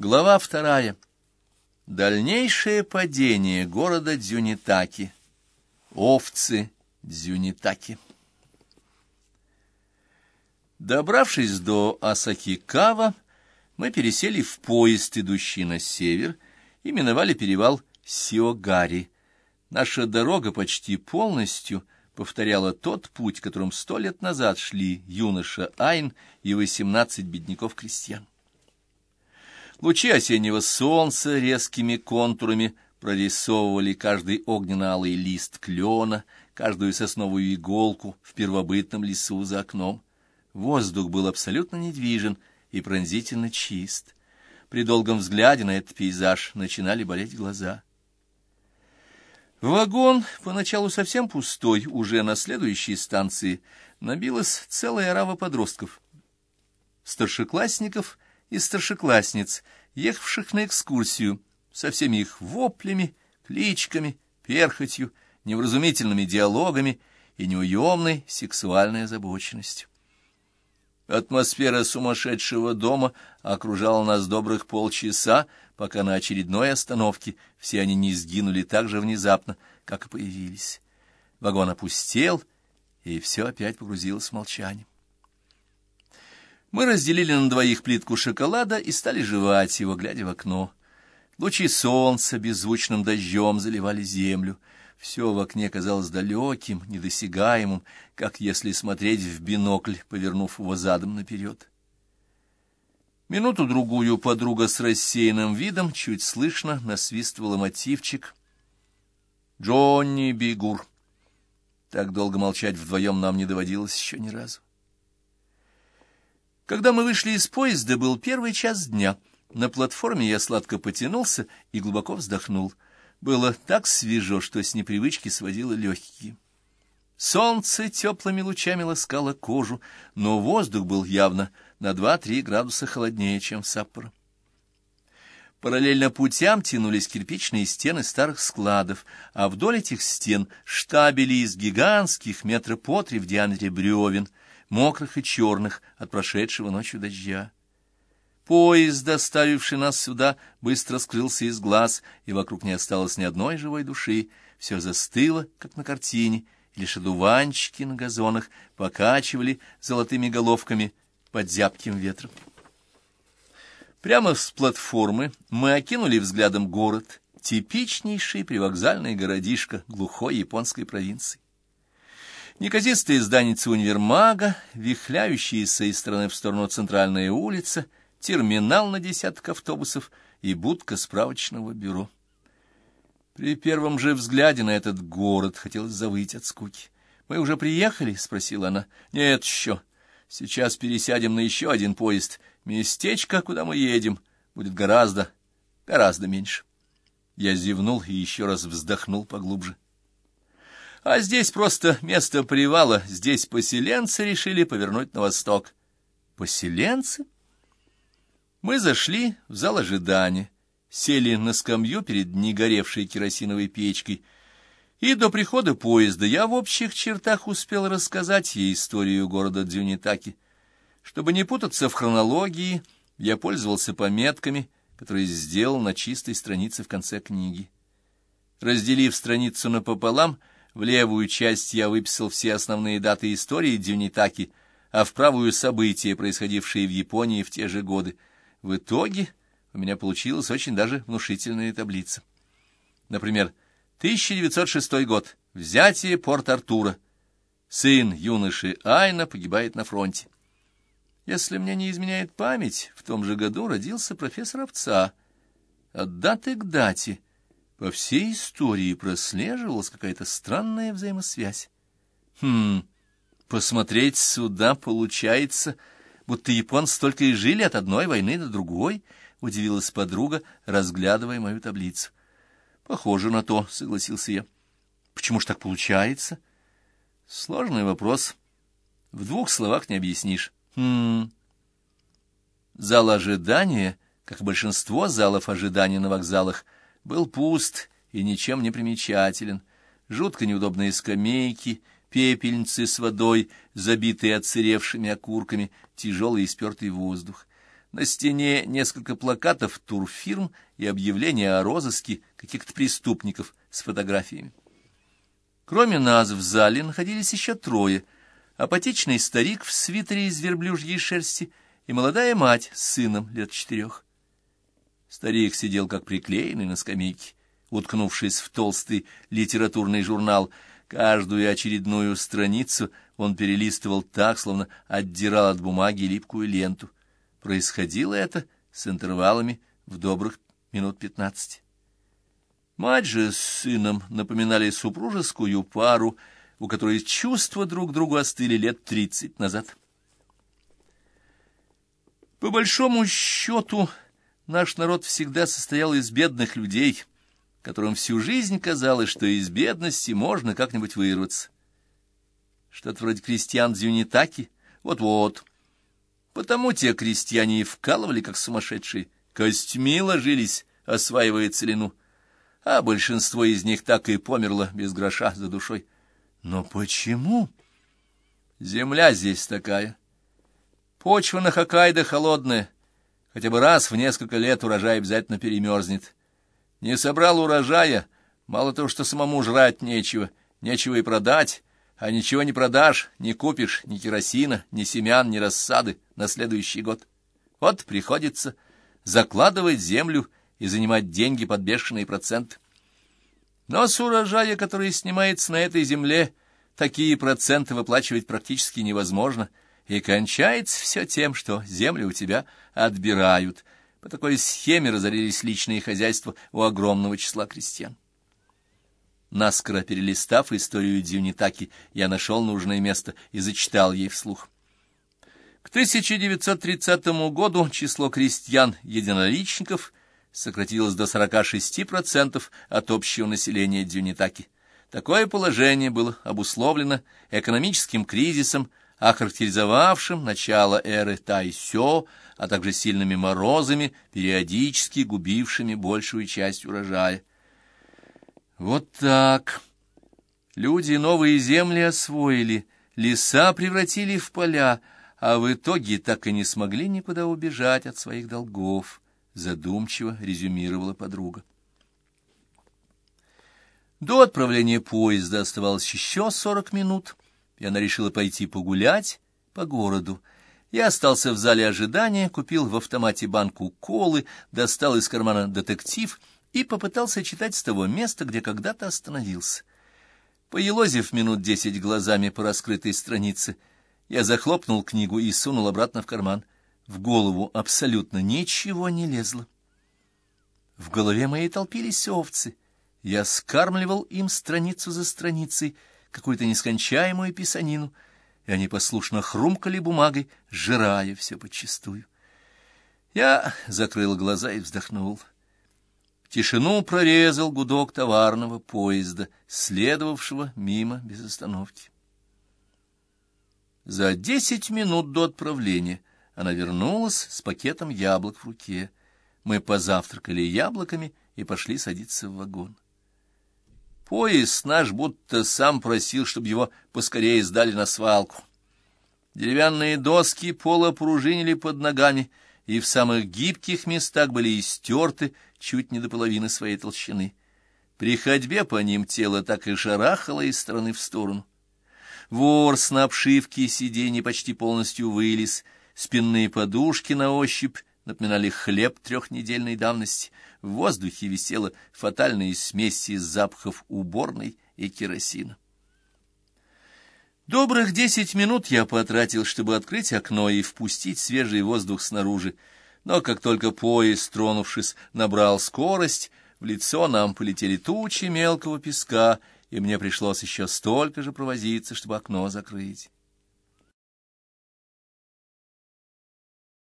Глава вторая. Дальнейшее падение города Дзюнитаки. Овцы Дзюнитаки. Добравшись до Асакикава, мы пересели в поезд, идущий на север, и миновали перевал Сиогари. Наша дорога почти полностью повторяла тот путь, которым сто лет назад шли юноша Айн и восемнадцать бедняков-крестьян. Лучи осеннего солнца резкими контурами прорисовывали каждый огненно-алый лист клена, каждую сосновую иголку в первобытном лесу за окном. Воздух был абсолютно недвижен и пронзительно чист. При долгом взгляде на этот пейзаж начинали болеть глаза. Вагон, поначалу совсем пустой, уже на следующей станции набилась целая орава подростков. Старшеклассников и старшеклассниц, ехавших на экскурсию, со всеми их воплями, кличками, перхотью, невразумительными диалогами и неуемной сексуальной озабоченностью. Атмосфера сумасшедшего дома окружала нас добрых полчаса, пока на очередной остановке все они не сгинули так же внезапно, как и появились. Вагон опустел, и все опять погрузилось в молчание. Мы разделили на двоих плитку шоколада и стали жевать его, глядя в окно. Лучи солнца беззвучным дождем заливали землю. Все в окне казалось далеким, недосягаемым, как если смотреть в бинокль, повернув его задом наперед. Минуту-другую подруга с рассеянным видом чуть слышно насвистывала мотивчик «Джонни Бигур». Так долго молчать вдвоем нам не доводилось еще ни разу. Когда мы вышли из поезда, был первый час дня. На платформе я сладко потянулся и глубоко вздохнул. Было так свежо, что с непривычки сводило легкие. Солнце теплыми лучами ласкало кожу, но воздух был явно на два-три градуса холоднее, чем в Саппоро. Параллельно путям тянулись кирпичные стены старых складов, а вдоль этих стен штабели из гигантских метра по три в диаметре бревен — мокрых и черных от прошедшего ночью дождя. Поезд, доставивший нас сюда, быстро скрылся из глаз, и вокруг не осталось ни одной живой души. Все застыло, как на картине, лишь одуванчики на газонах покачивали золотыми головками под зябким ветром. Прямо с платформы мы окинули взглядом город, типичнейший привокзальный городишко глухой японской провинции. Неказистые зданицы универмага, вихляющиеся из стороны в сторону центральная улица, терминал на десяток автобусов и будка справочного бюро. При первом же взгляде на этот город хотелось завыть от скуки. «Мы уже приехали?» — спросила она. «Нет еще. Сейчас пересядем на еще один поезд. Местечко, куда мы едем, будет гораздо, гораздо меньше». Я зевнул и еще раз вздохнул поглубже. А здесь просто место привала, здесь поселенцы решили повернуть на восток. Поселенцы? Мы зашли в зал ожидания, сели на скамью перед негоревшей керосиновой печкой, и до прихода поезда я в общих чертах успел рассказать ей историю города Дзюнитаки. Чтобы не путаться в хронологии, я пользовался пометками, которые сделал на чистой странице в конце книги. Разделив страницу напополам, в левую часть я выписал все основные даты истории Дюнитаки, а в правую — события, происходившие в Японии в те же годы. В итоге у меня получилась очень даже внушительная таблица. Например, 1906 год. Взятие Порт-Артура. Сын юноши Айна погибает на фронте. Если мне не изменяет память, в том же году родился профессор Овца. От даты к дате — по всей истории прослеживалась какая-то странная взаимосвязь. Хм, посмотреть сюда получается, будто японцы только и жили от одной войны до другой, — удивилась подруга, разглядывая мою таблицу. — Похоже на то, — согласился я. — Почему ж так получается? — Сложный вопрос. В двух словах не объяснишь. Хм... Зал ожидания, как большинство залов ожидания на вокзалах, — был пуст и ничем не примечателен. Жутко неудобные скамейки, пепельницы с водой, забитые отсыревшими окурками, тяжелый и спертый воздух. На стене несколько плакатов турфирм и объявления о розыске каких-то преступников с фотографиями. Кроме нас в зале находились еще трое. Апатичный старик в свитере из верблюжьей шерсти и молодая мать с сыном лет четырех. Старик сидел как приклеенный на скамейке, уткнувшись в толстый литературный журнал. Каждую очередную страницу он перелистывал так, словно отдирал от бумаги липкую ленту. Происходило это с интервалами в добрых минут пятнадцать. Мать же с сыном напоминали супружескую пару, у которой чувства друг к другу остыли лет тридцать назад. По большому счету, наш народ всегда состоял из бедных людей, которым всю жизнь казалось, что из бедности можно как-нибудь вырваться. Что-то вроде крестьян Дзюнитаки. Вот-вот. Потому те крестьяне и вкалывали, как сумасшедшие. Костьми ложились, осваивая целину. А большинство из них так и померло без гроша за душой. Но почему? Земля здесь такая. Почва на Хоккайдо холодная. Хотя бы раз в несколько лет урожай обязательно перемерзнет. Не собрал урожая, мало того, что самому жрать нечего, нечего и продать, а ничего не продашь, не купишь ни керосина, ни семян, ни рассады на следующий год. Вот приходится закладывать землю и занимать деньги под бешеные проценты. Но с урожая, который снимается на этой земле, такие проценты выплачивать практически невозможно, и кончается все тем, что землю у тебя отбирают. По такой схеме разорились личные хозяйства у огромного числа крестьян. Наскоро перелистав историю Дзюнитаки, я нашел нужное место и зачитал ей вслух. К 1930 году число крестьян-единоличников сократилось до 46% от общего населения Дзюнитаки. Такое положение было обусловлено экономическим кризисом, охарактеризовавшим начало эры Тайсё, а также сильными морозами, периодически губившими большую часть урожая. Вот так. Люди новые земли освоили, леса превратили в поля, а в итоге так и не смогли никуда убежать от своих долгов, задумчиво резюмировала подруга. До отправления поезда оставалось еще сорок минут, и она решила пойти погулять по городу. Я остался в зале ожидания, купил в автомате банку колы, достал из кармана детектив — и попытался читать с того места, где когда-то остановился. Поелозив минут десять глазами по раскрытой странице, я захлопнул книгу и сунул обратно в карман. В голову абсолютно ничего не лезло. В голове моей толпились овцы. Я скармливал им страницу за страницей какую-то нескончаемую писанину, и они послушно хрумкали бумагой, сжирая все подчистую. Я закрыл глаза и вздохнул. Тишину прорезал гудок товарного поезда, следовавшего мимо без остановки. За десять минут до отправления она вернулась с пакетом яблок в руке. Мы позавтракали яблоками и пошли садиться в вагон. Поезд наш будто сам просил, чтобы его поскорее сдали на свалку. Деревянные доски пола пружинили под ногами — и в самых гибких местах были истерты чуть не до половины своей толщины. При ходьбе по ним тело так и шарахало из стороны в сторону. Ворс на обшивке сиденья почти полностью вылез, спинные подушки на ощупь напоминали хлеб трехнедельной давности. В воздухе висела фатальная смесь из запахов уборной и керосина. Добрых десять минут я потратил, чтобы открыть окно и впустить свежий воздух снаружи. Но как только поезд, тронувшись, набрал скорость, в лицо нам полетели тучи мелкого песка, и мне пришлось еще столько же провозиться, чтобы окно закрыть.